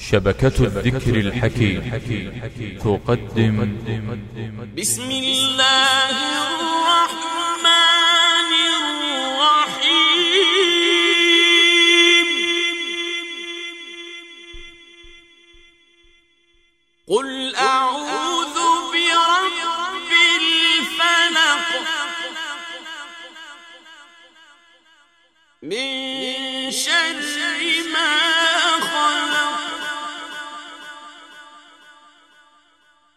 شبكة الذكر الحكيم تقدم. بسم الله الرحمن الرحيم. قل أعوذ برب الفلق من شر